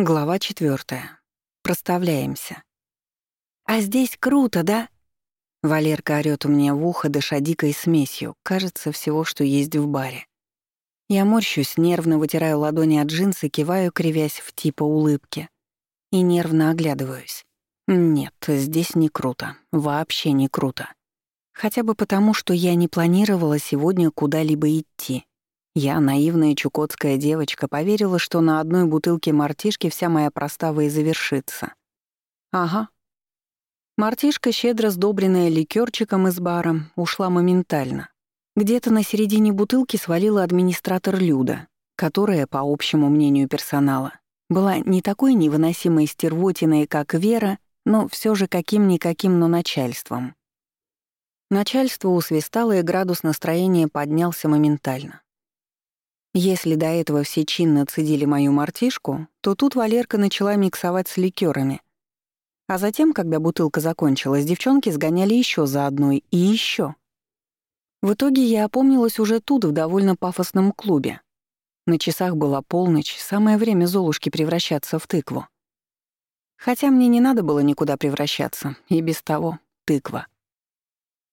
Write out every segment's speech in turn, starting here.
Глава четвертая. Проставляемся. «А здесь круто, да?» Валерка орёт у меня в ухо, дыша дикой смесью, кажется, всего, что есть в баре. Я морщусь, нервно вытираю ладони от джинсы, киваю, кривясь в типа улыбки. И нервно оглядываюсь. Нет, здесь не круто. Вообще не круто. Хотя бы потому, что я не планировала сегодня куда-либо идти. Я, наивная чукотская девочка, поверила, что на одной бутылке мартишки вся моя простава и завершится. Ага. Мартишка, щедро сдобренная ликерчиком из бара, ушла моментально. Где-то на середине бутылки свалила администратор Люда, которая, по общему мнению персонала, была не такой невыносимой стервотиной, как Вера, но все же каким-никаким, но начальством. Начальство усвистало, и градус настроения поднялся моментально. Если до этого все чинно цедили мою мартишку, то тут Валерка начала миксовать с ликерами. А затем, когда бутылка закончилась, девчонки сгоняли еще за одной и еще. В итоге я опомнилась уже тут, в довольно пафосном клубе. На часах была полночь, самое время Золушки превращаться в тыкву. Хотя мне не надо было никуда превращаться, и без того — тыква.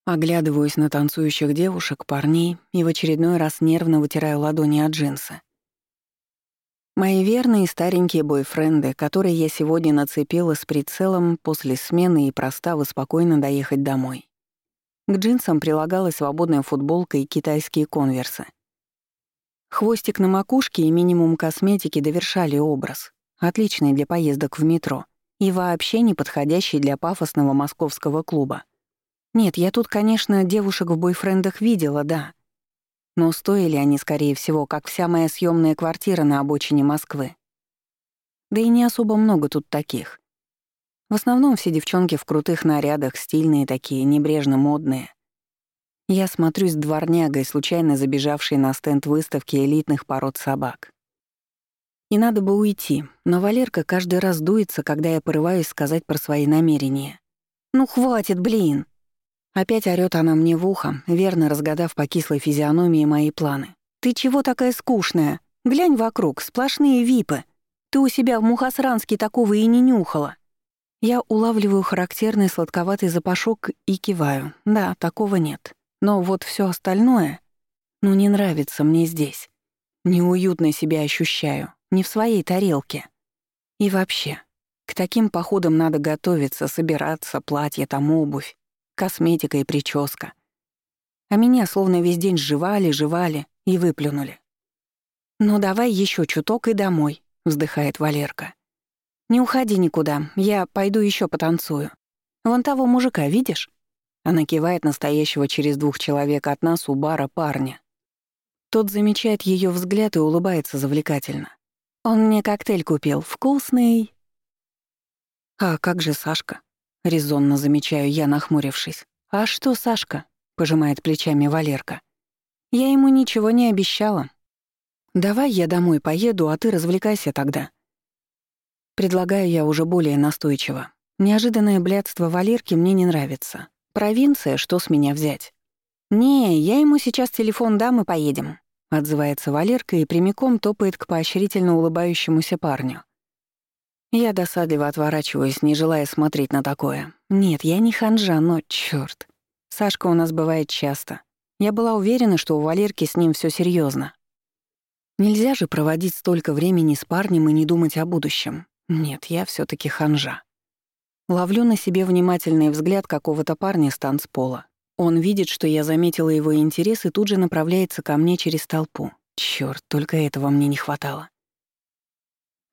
Оглядываюсь на танцующих девушек, парней и в очередной раз нервно вытираю ладони от джинсы. Мои верные старенькие бойфренды, которые я сегодня нацепила с прицелом после смены и проставы спокойно доехать домой. К джинсам прилагалась свободная футболка и китайские конверсы. Хвостик на макушке и минимум косметики довершали образ, отличный для поездок в метро и вообще не подходящий для пафосного московского клуба. Нет, я тут, конечно, девушек в бойфрендах видела, да. Но стоили они, скорее всего, как вся моя съемная квартира на обочине Москвы. Да и не особо много тут таких. В основном все девчонки в крутых нарядах, стильные такие, небрежно модные. Я смотрюсь дворнягой, случайно забежавшей на стенд выставки элитных пород собак. И надо бы уйти, но Валерка каждый раз дуется, когда я порываюсь сказать про свои намерения. «Ну хватит, блин!» Опять орёт она мне в ухо, верно разгадав по кислой физиономии мои планы. «Ты чего такая скучная? Глянь вокруг, сплошные випы. Ты у себя в Мухосранске такого и не нюхала». Я улавливаю характерный сладковатый запашок и киваю. Да, такого нет. Но вот все остальное... Ну, не нравится мне здесь. Неуютно себя ощущаю. Не в своей тарелке. И вообще, к таким походам надо готовиться, собираться, платье там, обувь косметика и прическа. А меня словно весь день жевали, жевали и выплюнули. «Ну давай еще чуток и домой», — вздыхает Валерка. «Не уходи никуда, я пойду еще потанцую. Вон того мужика видишь?» Она кивает настоящего через двух человек от нас у бара парня. Тот замечает ее взгляд и улыбается завлекательно. «Он мне коктейль купил, вкусный». «А как же Сашка?» Резонно замечаю я, нахмурившись. «А что, Сашка?» — пожимает плечами Валерка. «Я ему ничего не обещала. Давай я домой поеду, а ты развлекайся тогда». Предлагаю я уже более настойчиво. Неожиданное блядство Валерки мне не нравится. Провинция, что с меня взять? «Не, я ему сейчас телефон дам и поедем», — отзывается Валерка и прямиком топает к поощрительно улыбающемуся парню. Я досадливо отворачиваюсь, не желая смотреть на такое. Нет, я не ханжа, но чёрт. Сашка у нас бывает часто. Я была уверена, что у Валерки с ним всё серьёзно. Нельзя же проводить столько времени с парнем и не думать о будущем. Нет, я всё-таки ханжа. Ловлю на себе внимательный взгляд какого-то парня с танцпола. Он видит, что я заметила его интерес и тут же направляется ко мне через толпу. Чёрт, только этого мне не хватало.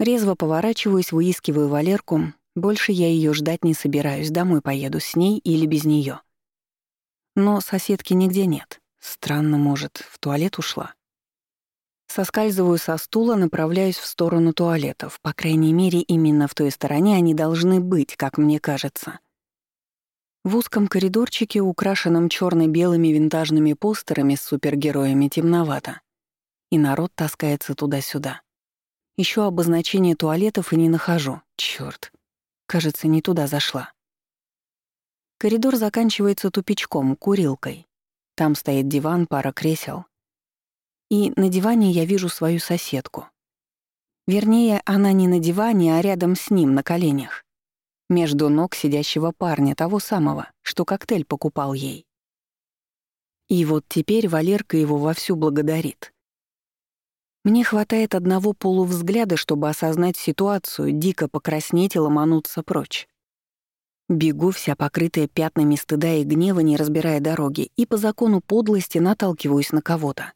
Резво поворачиваюсь, выискиваю Валерку. Больше я ее ждать не собираюсь, домой поеду с ней или без нее. Но соседки нигде нет. Странно, может, в туалет ушла. Соскальзываю со стула, направляюсь в сторону туалетов. По крайней мере, именно в той стороне они должны быть, как мне кажется. В узком коридорчике, украшенном черно белыми винтажными постерами с супергероями, темновато. И народ таскается туда-сюда. Ищу обозначение туалетов и не нахожу. Чёрт. Кажется, не туда зашла. Коридор заканчивается тупичком, курилкой. Там стоит диван, пара кресел. И на диване я вижу свою соседку. Вернее, она не на диване, а рядом с ним, на коленях. Между ног сидящего парня, того самого, что коктейль покупал ей. И вот теперь Валерка его вовсю благодарит. Мне хватает одного полувзгляда, чтобы осознать ситуацию, дико покраснеть и ломануться прочь. Бегу, вся покрытая пятнами стыда и гнева, не разбирая дороги, и по закону подлости наталкиваюсь на кого-то.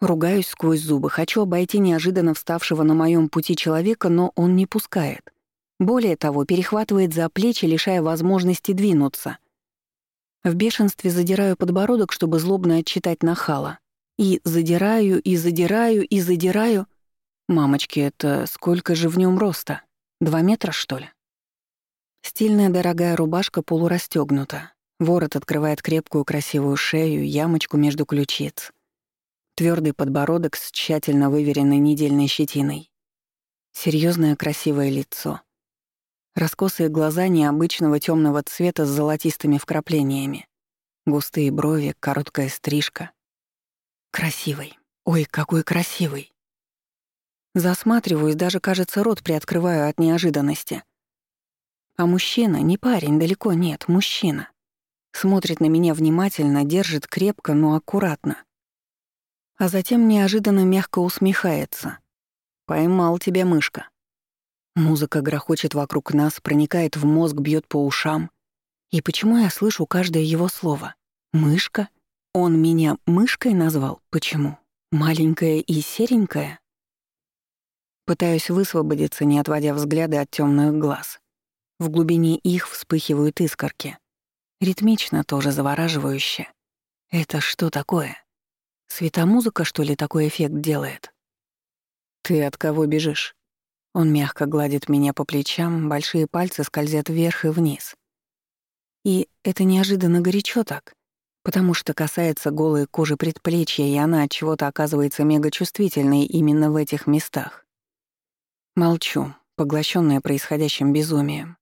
Ругаюсь сквозь зубы, хочу обойти неожиданно вставшего на моем пути человека, но он не пускает. Более того, перехватывает за плечи, лишая возможности двинуться. В бешенстве задираю подбородок, чтобы злобно отчитать нахала. И задираю, и задираю, и задираю. Мамочки, это сколько же в нем роста? Два метра, что ли? Стильная дорогая рубашка полурастегнута. Ворот открывает крепкую красивую шею, ямочку между ключиц. Твердый подбородок с тщательно выверенной недельной щетиной. Серьезное красивое лицо. Раскосые глаза необычного темного цвета с золотистыми вкраплениями. Густые брови, короткая стрижка. Красивый. Ой, какой красивый. Засматриваюсь, даже, кажется, рот приоткрываю от неожиданности. А мужчина, не парень, далеко нет, мужчина. Смотрит на меня внимательно, держит крепко, но аккуратно. А затем неожиданно мягко усмехается. «Поймал тебя, мышка». Музыка грохочет вокруг нас, проникает в мозг, бьет по ушам. И почему я слышу каждое его слово? «Мышка»? Он меня мышкой назвал? Почему? Маленькая и серенькая? Пытаюсь высвободиться, не отводя взгляды от темных глаз. В глубине их вспыхивают искорки. Ритмично, тоже завораживающе. Это что такое? Светомузыка, что ли, такой эффект делает? Ты от кого бежишь? Он мягко гладит меня по плечам, большие пальцы скользят вверх и вниз. И это неожиданно горячо так потому что касается голой кожи предплечья, и она от чего-то оказывается мегачувствительной именно в этих местах. Молчу, поглощенная происходящим безумием,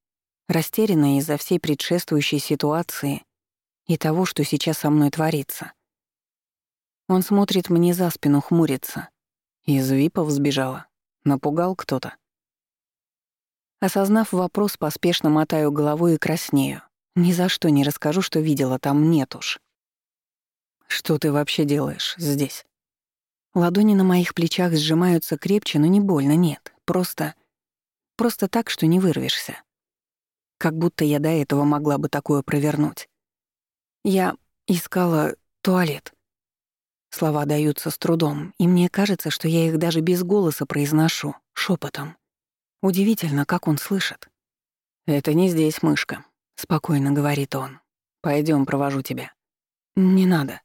растерянная из-за всей предшествующей ситуации и того, что сейчас со мной творится. Он смотрит мне за спину, хмурится. Из випов сбежала. Напугал кто-то. Осознав вопрос, поспешно мотаю головой и краснею. Ни за что не расскажу, что видела там нет уж. «Что ты вообще делаешь здесь?» Ладони на моих плечах сжимаются крепче, но не больно, нет. Просто... Просто так, что не вырвешься. Как будто я до этого могла бы такое провернуть. Я искала туалет. Слова даются с трудом, и мне кажется, что я их даже без голоса произношу, шепотом. Удивительно, как он слышит. «Это не здесь, мышка», — спокойно говорит он. Пойдем, провожу тебя». «Не надо»,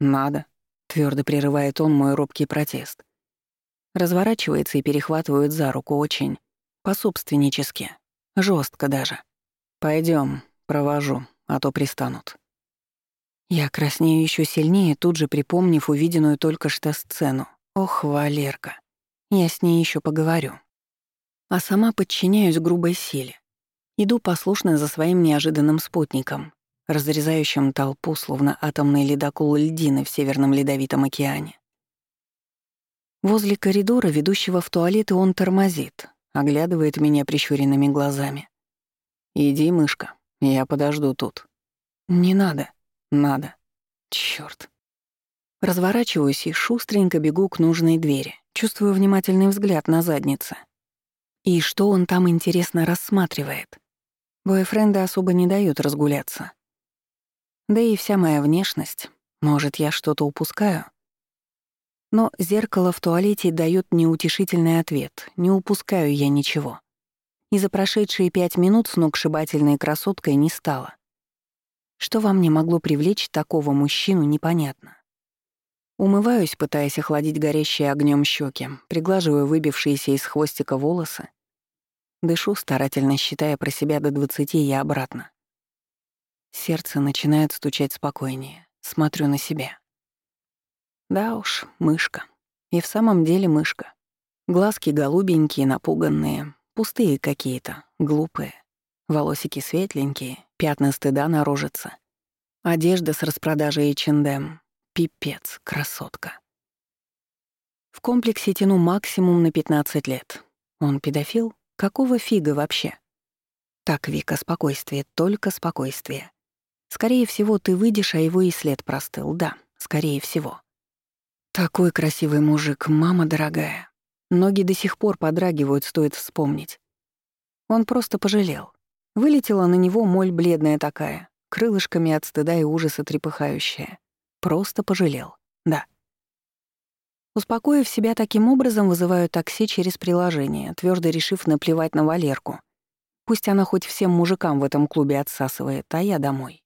«Надо», — твердо прерывает он мой робкий протест. Разворачивается и перехватывает за руку очень, пособственнически, жестко даже. Пойдем, провожу, а то пристанут. Я краснею еще сильнее, тут же припомнив увиденную только что сцену. Ох, Валерка, я с ней еще поговорю. А сама подчиняюсь грубой силе. Иду послушно за своим неожиданным спутником, разрезающим толпу, словно атомный ледокол льдины в Северном Ледовитом океане. Возле коридора, ведущего в туалет, он тормозит, оглядывает меня прищуренными глазами. «Иди, мышка, я подожду тут». «Не надо». «Надо». Чёрт. Разворачиваюсь и шустренько бегу к нужной двери, чувствую внимательный взгляд на заднице. И что он там, интересно, рассматривает? Бойфренды особо не дают разгуляться. Да и вся моя внешность. Может, я что-то упускаю? Но зеркало в туалете дает неутешительный ответ. Не упускаю я ничего. И за прошедшие пять минут сногсшибательной красоткой не стало. Что во мне могло привлечь такого мужчину, непонятно. Умываюсь, пытаясь охладить горящие огнем щеки, приглаживаю выбившиеся из хвостика волосы. Дышу, старательно считая про себя до двадцати и обратно. Сердце начинает стучать спокойнее. Смотрю на себя. Да уж, мышка. И в самом деле мышка. Глазки голубенькие, напуганные, пустые какие-то, глупые. Волосики светленькие, пятна стыда на рожице. Одежда с распродажей H&M. Пипец, красотка. В комплексе тяну максимум на 15 лет. Он педофил? Какого фига вообще? Так, Вика, спокойствие, только спокойствие. Скорее всего, ты выйдешь, а его и след простыл, да, скорее всего. Такой красивый мужик, мама дорогая. Ноги до сих пор подрагивают, стоит вспомнить. Он просто пожалел. Вылетела на него моль бледная такая, крылышками от стыда и ужаса трепыхающая. Просто пожалел, да. Успокоив себя таким образом, вызываю такси через приложение, твердо решив наплевать на Валерку. Пусть она хоть всем мужикам в этом клубе отсасывает, а я домой.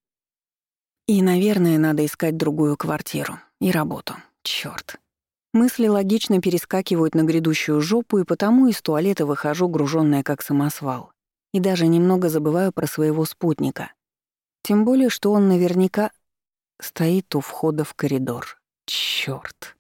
И, наверное, надо искать другую квартиру и работу. Чёрт. Мысли логично перескакивают на грядущую жопу, и потому из туалета выхожу, груженная как самосвал. И даже немного забываю про своего спутника. Тем более, что он наверняка стоит у входа в коридор. Чёрт.